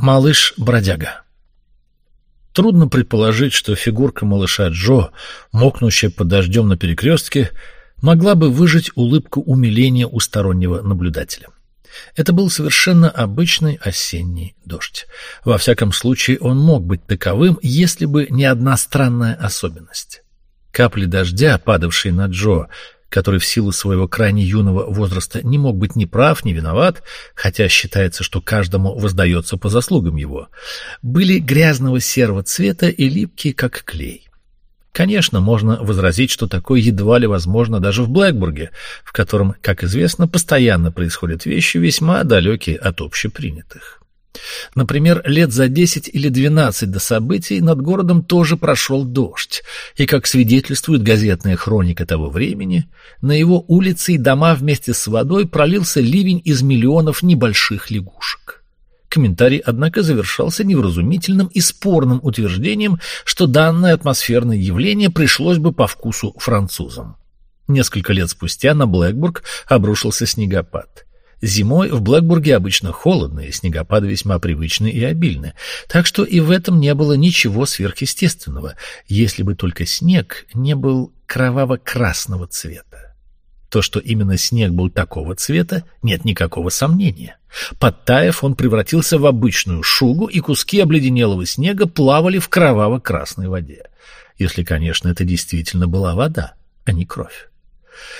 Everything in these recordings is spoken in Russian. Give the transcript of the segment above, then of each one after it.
Малыш-бродяга Трудно предположить, что фигурка малыша Джо, мокнущая под дождем на перекрестке, могла бы выжить улыбку умиления у стороннего наблюдателя. Это был совершенно обычный осенний дождь. Во всяком случае, он мог быть таковым, если бы не одна странная особенность. Капли дождя, падавшие на Джо, который в силу своего крайне юного возраста не мог быть ни прав, ни виноват, хотя считается, что каждому воздается по заслугам его, были грязного серого цвета и липкие, как клей. Конечно, можно возразить, что такое едва ли возможно даже в Блэкбурге, в котором, как известно, постоянно происходят вещи, весьма далекие от общепринятых. Например, лет за десять или двенадцать до событий над городом тоже прошел дождь, и, как свидетельствует газетная хроника того времени, на его улицы и дома вместе с водой пролился ливень из миллионов небольших лягушек. Комментарий, однако, завершался невразумительным и спорным утверждением, что данное атмосферное явление пришлось бы по вкусу французам. Несколько лет спустя на Блэкбург обрушился снегопад. Зимой в Блэкбурге обычно холодно, и снегопады весьма привычны и обильны, так что и в этом не было ничего сверхъестественного, если бы только снег не был кроваво-красного цвета. То, что именно снег был такого цвета, нет никакого сомнения. Подтаив, он превратился в обычную шугу, и куски обледенелого снега плавали в кроваво-красной воде. Если, конечно, это действительно была вода, а не кровь.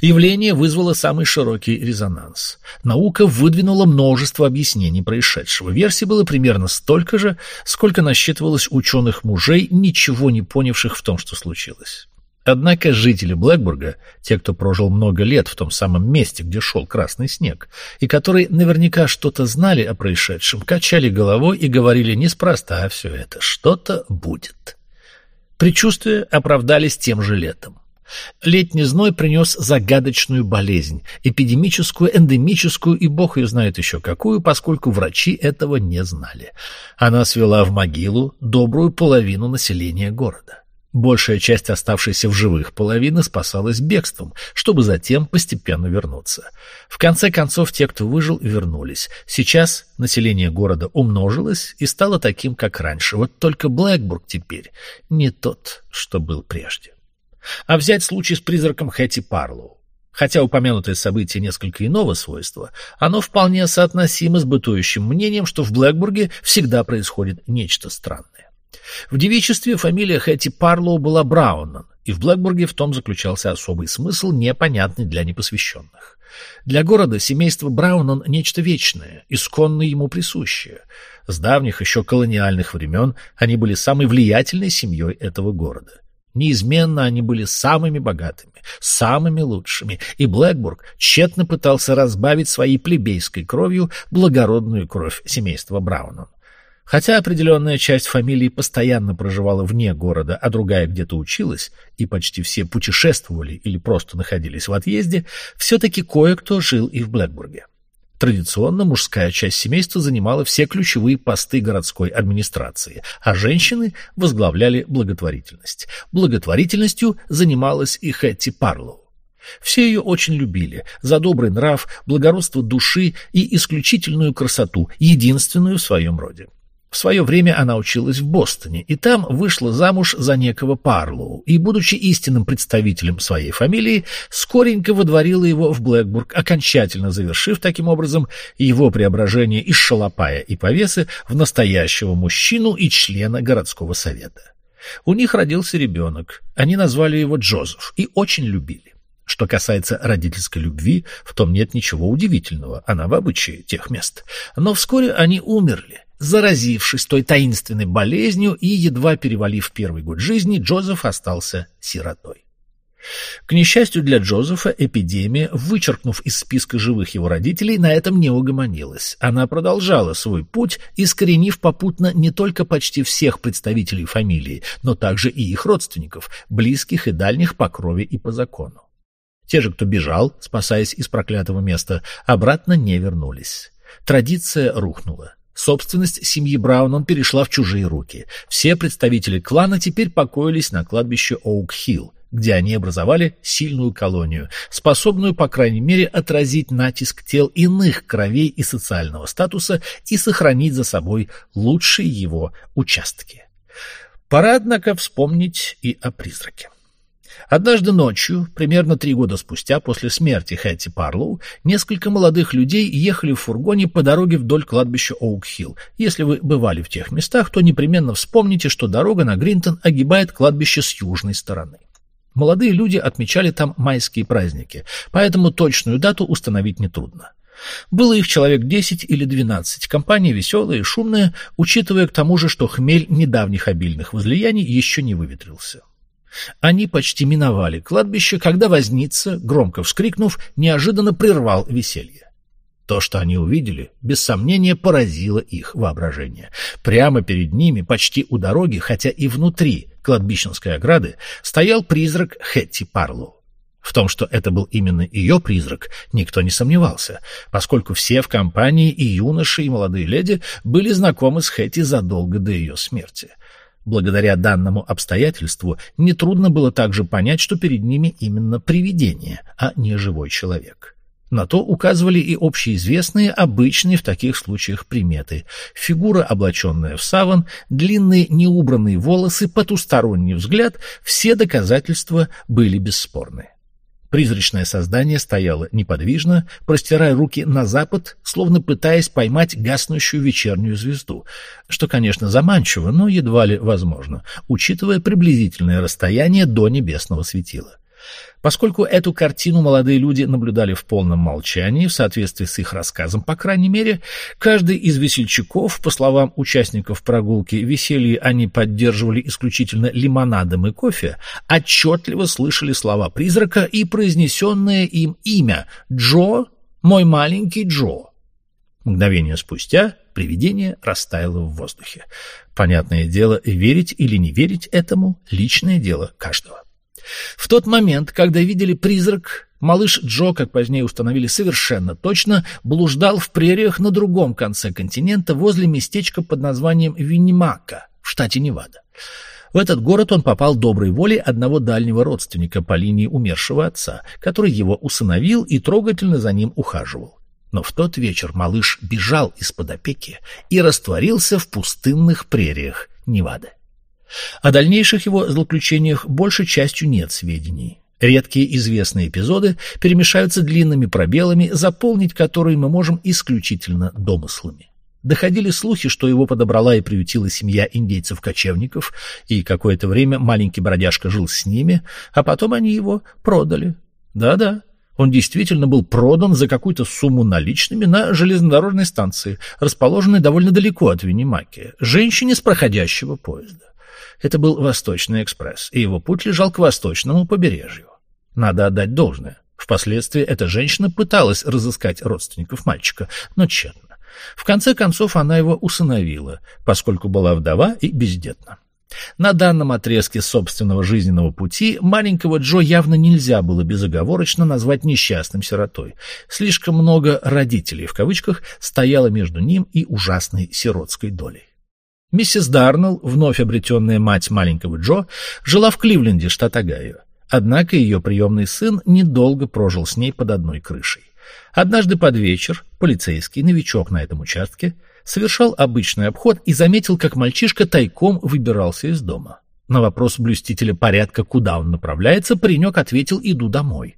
Явление вызвало самый широкий резонанс. Наука выдвинула множество объяснений происшедшего. Версий было примерно столько же, сколько насчитывалось ученых мужей, ничего не понявших в том, что случилось. Однако жители Блэкбурга, те, кто прожил много лет в том самом месте, где шел красный снег, и которые наверняка что-то знали о происшедшем, качали головой и говорили неспроста все это, что-то будет. Предчувствия оправдались тем же летом. Летний зной принес загадочную болезнь, эпидемическую, эндемическую и бог ее знает еще какую, поскольку врачи этого не знали. Она свела в могилу добрую половину населения города. Большая часть оставшейся в живых половины спасалась бегством, чтобы затем постепенно вернуться. В конце концов, те, кто выжил, вернулись. Сейчас население города умножилось и стало таким, как раньше. Вот только Блэкбург теперь не тот, что был прежде. А взять случай с призраком Хэти Парлоу. Хотя упомянутое событие несколько иного свойства, оно вполне соотносимо с бытующим мнением, что в Блэкбурге всегда происходит нечто странное. В девичестве фамилия Хэти Парлоу была Браунан, и в Блэкбурге в том заключался особый смысл, непонятный для непосвященных. Для города семейство Браунан — нечто вечное, исконно ему присущее. С давних еще колониальных времен они были самой влиятельной семьей этого города. Неизменно они были самыми богатыми, самыми лучшими, и Блэкбург тщетно пытался разбавить своей плебейской кровью благородную кровь семейства Браунов. Хотя определенная часть фамилии постоянно проживала вне города, а другая где-то училась, и почти все путешествовали или просто находились в отъезде, все-таки кое-кто жил и в Блэкбурге. Традиционно мужская часть семейства занимала все ключевые посты городской администрации, а женщины возглавляли благотворительность. Благотворительностью занималась и Хэтти Парлоу. Все ее очень любили за добрый нрав, благородство души и исключительную красоту, единственную в своем роде. В свое время она училась в Бостоне, и там вышла замуж за некого Парлоу, и, будучи истинным представителем своей фамилии, скоренько водворила его в Блэкбург, окончательно завершив таким образом его преображение из шалопая и повесы в настоящего мужчину и члена городского совета. У них родился ребенок, они назвали его Джозеф и очень любили. Что касается родительской любви, в том нет ничего удивительного, она в обычае тех мест. Но вскоре они умерли, Заразившись той таинственной болезнью и едва перевалив первый год жизни, Джозеф остался сиротой. К несчастью для Джозефа, эпидемия, вычеркнув из списка живых его родителей, на этом не угомонилась. Она продолжала свой путь, искоренив попутно не только почти всех представителей фамилии, но также и их родственников, близких и дальних по крови и по закону. Те же, кто бежал, спасаясь из проклятого места, обратно не вернулись. Традиция рухнула. Собственность семьи Браунон перешла в чужие руки. Все представители клана теперь покоились на кладбище Оук-Хилл, где они образовали сильную колонию, способную, по крайней мере, отразить натиск тел иных кровей и социального статуса и сохранить за собой лучшие его участки. Пора, однако, вспомнить и о призраке. Однажды ночью, примерно три года спустя после смерти Хэтти Парлоу, несколько молодых людей ехали в фургоне по дороге вдоль кладбища Оук-Хилл. Если вы бывали в тех местах, то непременно вспомните, что дорога на Гринтон огибает кладбище с южной стороны. Молодые люди отмечали там майские праздники, поэтому точную дату установить нетрудно. Было их человек 10 или 12, компания веселая и шумная, учитывая к тому же, что хмель недавних обильных возлияний еще не выветрился. Они почти миновали кладбище, когда возница, громко вскрикнув, неожиданно прервал веселье. То, что они увидели, без сомнения поразило их воображение. Прямо перед ними, почти у дороги, хотя и внутри кладбищенской ограды, стоял призрак Хэтти Парлоу. В том, что это был именно ее призрак, никто не сомневался, поскольку все в компании и юноши, и молодые леди были знакомы с Хэтти задолго до ее смерти. Благодаря данному обстоятельству нетрудно было также понять, что перед ними именно привидение, а не живой человек. На то указывали и общеизвестные, обычные в таких случаях приметы. Фигура, облаченная в саван, длинные неубранные волосы, потусторонний взгляд — все доказательства были бесспорны. Призрачное создание стояло неподвижно, простирая руки на запад, словно пытаясь поймать гаснущую вечернюю звезду, что, конечно, заманчиво, но едва ли возможно, учитывая приблизительное расстояние до небесного светила. Поскольку эту картину молодые люди наблюдали в полном молчании, в соответствии с их рассказом, по крайней мере, каждый из весельчаков, по словам участников прогулки, веселье они поддерживали исключительно лимонадом и кофе, отчетливо слышали слова призрака и произнесенное им имя «Джо, мой маленький Джо». Мгновение спустя привидение растаяло в воздухе. Понятное дело, верить или не верить этому — личное дело каждого. В тот момент, когда видели призрак, малыш Джо, как позднее установили совершенно точно, блуждал в прериях на другом конце континента возле местечка под названием Виннимака в штате Невада. В этот город он попал доброй волей одного дальнего родственника по линии умершего отца, который его усыновил и трогательно за ним ухаживал. Но в тот вечер малыш бежал из-под опеки и растворился в пустынных прериях Невады. О дальнейших его злоключениях большей частью нет сведений. Редкие известные эпизоды перемешаются длинными пробелами, заполнить которые мы можем исключительно домыслами. Доходили слухи, что его подобрала и приютила семья индейцев-кочевников, и какое-то время маленький бродяжка жил с ними, а потом они его продали. Да-да, он действительно был продан за какую-то сумму наличными на железнодорожной станции, расположенной довольно далеко от Виннимаки, женщине с проходящего поезда. Это был Восточный экспресс, и его путь лежал к восточному побережью. Надо отдать должное. Впоследствии эта женщина пыталась разыскать родственников мальчика, но тщетно. В конце концов она его усыновила, поскольку была вдова и бездетна. На данном отрезке собственного жизненного пути маленького Джо явно нельзя было безоговорочно назвать несчастным сиротой. Слишком много «родителей» в кавычках стояло между ним и ужасной сиротской долей. Миссис Дарнелл, вновь обретенная мать маленького Джо, жила в Кливленде, штат Огайо. Однако ее приемный сын недолго прожил с ней под одной крышей. Однажды под вечер полицейский, новичок на этом участке, совершал обычный обход и заметил, как мальчишка тайком выбирался из дома. На вопрос блюстителя порядка, куда он направляется, паренек ответил «иду домой».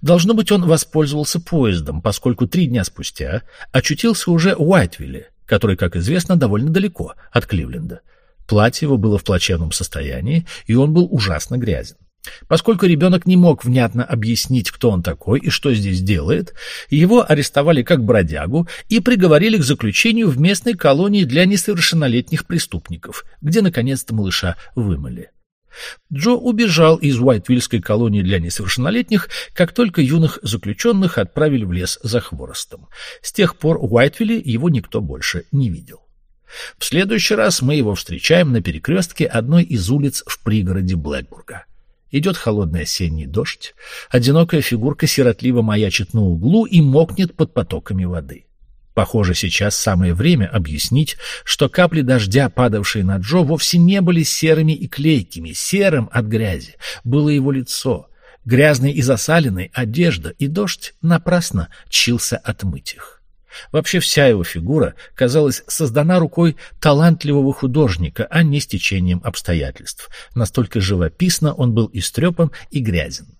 Должно быть, он воспользовался поездом, поскольку три дня спустя очутился уже в Уайтвилле, который, как известно, довольно далеко от Кливленда. Платье его было в плачевном состоянии, и он был ужасно грязен. Поскольку ребенок не мог внятно объяснить, кто он такой и что здесь делает, его арестовали как бродягу и приговорили к заключению в местной колонии для несовершеннолетних преступников, где наконец-то малыша вымыли. Джо убежал из Уайтвильской колонии для несовершеннолетних, как только юных заключенных отправили в лес за хворостом. С тех пор в Уайтвилле его никто больше не видел. В следующий раз мы его встречаем на перекрестке одной из улиц в пригороде Блэкбурга. Идет холодный осенний дождь, одинокая фигурка сиротливо маячит на углу и мокнет под потоками воды. Похоже, сейчас самое время объяснить, что капли дождя, падавшие на Джо, вовсе не были серыми и клейкими. Серым от грязи было его лицо. Грязной и засаленной одежда, и дождь напрасно чился отмыть их. Вообще вся его фигура, казалось, создана рукой талантливого художника, а не стечением обстоятельств. Настолько живописно он был истрепан и грязен.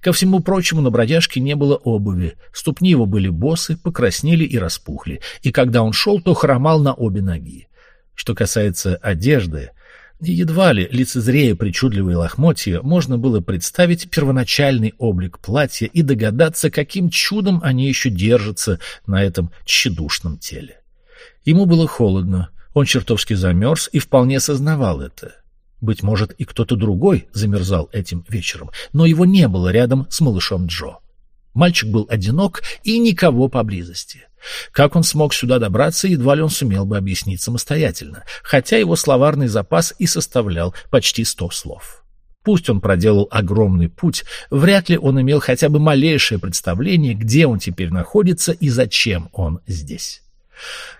Ко всему прочему на бродяжке не было обуви, ступни его были босы, покраснели и распухли, и когда он шел, то хромал на обе ноги. Что касается одежды, едва ли, лицезрея причудливые лохмотья, можно было представить первоначальный облик платья и догадаться, каким чудом они еще держатся на этом тщедушном теле. Ему было холодно, он чертовски замерз и вполне сознавал это. Быть может, и кто-то другой замерзал этим вечером, но его не было рядом с малышом Джо. Мальчик был одинок и никого поблизости. Как он смог сюда добраться, едва ли он сумел бы объяснить самостоятельно, хотя его словарный запас и составлял почти сто слов. Пусть он проделал огромный путь, вряд ли он имел хотя бы малейшее представление, где он теперь находится и зачем он здесь.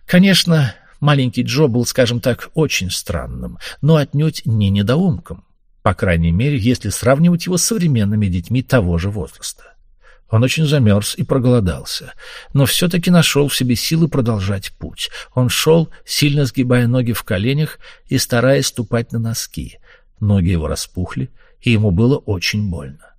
Конечно, Маленький Джо был, скажем так, очень странным, но отнюдь не недоумком, по крайней мере, если сравнивать его с современными детьми того же возраста. Он очень замерз и проголодался, но все-таки нашел в себе силы продолжать путь. Он шел, сильно сгибая ноги в коленях и стараясь ступать на носки. Ноги его распухли, и ему было очень больно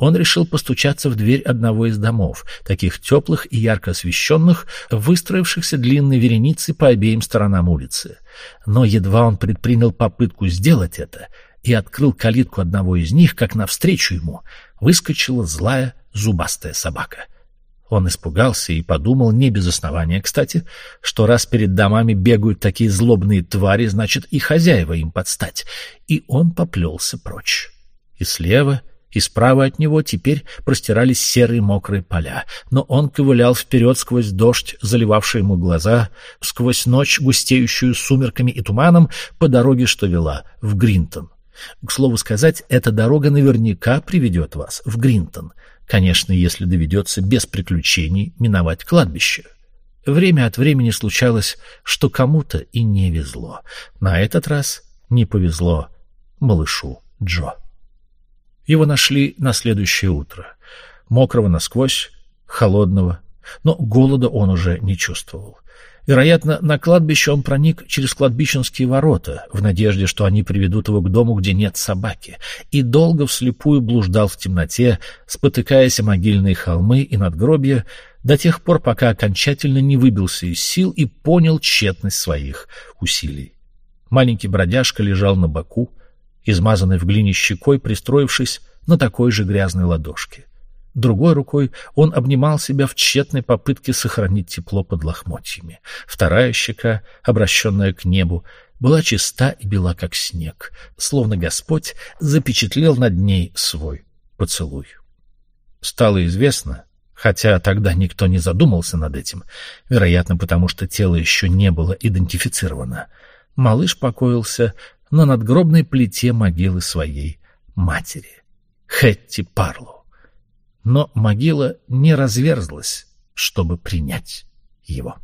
он решил постучаться в дверь одного из домов, таких теплых и ярко освещенных, выстроившихся длинной вереницей по обеим сторонам улицы. Но едва он предпринял попытку сделать это и открыл калитку одного из них, как навстречу ему выскочила злая зубастая собака. Он испугался и подумал, не без основания, кстати, что раз перед домами бегают такие злобные твари, значит и хозяева им подстать, и он поплелся прочь. И слева, и справа от него теперь простирались серые мокрые поля, но он ковылял вперед сквозь дождь, заливавший ему глаза, сквозь ночь, густеющую сумерками и туманом, по дороге, что вела в Гринтон. К слову сказать, эта дорога наверняка приведет вас в Гринтон, конечно, если доведется без приключений миновать кладбище. Время от времени случалось, что кому-то и не везло. На этот раз не повезло малышу Джо. Его нашли на следующее утро. Мокрого насквозь, холодного, но голода он уже не чувствовал. Вероятно, на кладбище он проник через кладбищенские ворота, в надежде, что они приведут его к дому, где нет собаки, и долго вслепую блуждал в темноте, спотыкаясь о могильные холмы и надгробья, до тех пор, пока окончательно не выбился из сил и понял тщетность своих усилий. Маленький бродяжка лежал на боку, измазанной в глине щекой, пристроившись на такой же грязной ладошке. Другой рукой он обнимал себя в тщетной попытке сохранить тепло под лохмотьями. Вторая щека, обращенная к небу, была чиста и бела, как снег, словно Господь запечатлел над ней свой поцелуй. Стало известно, хотя тогда никто не задумался над этим, вероятно, потому что тело еще не было идентифицировано, малыш покоился на надгробной плите могилы своей матери, Хэтти Парлоу. Но могила не разверзлась, чтобы принять его.